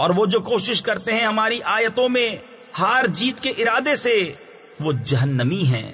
اور وہ جو کوشش کرتے ہیں ہماری آیتوں میں ہار جیت کے ارادے سے، وہ جہنمی ہیں۔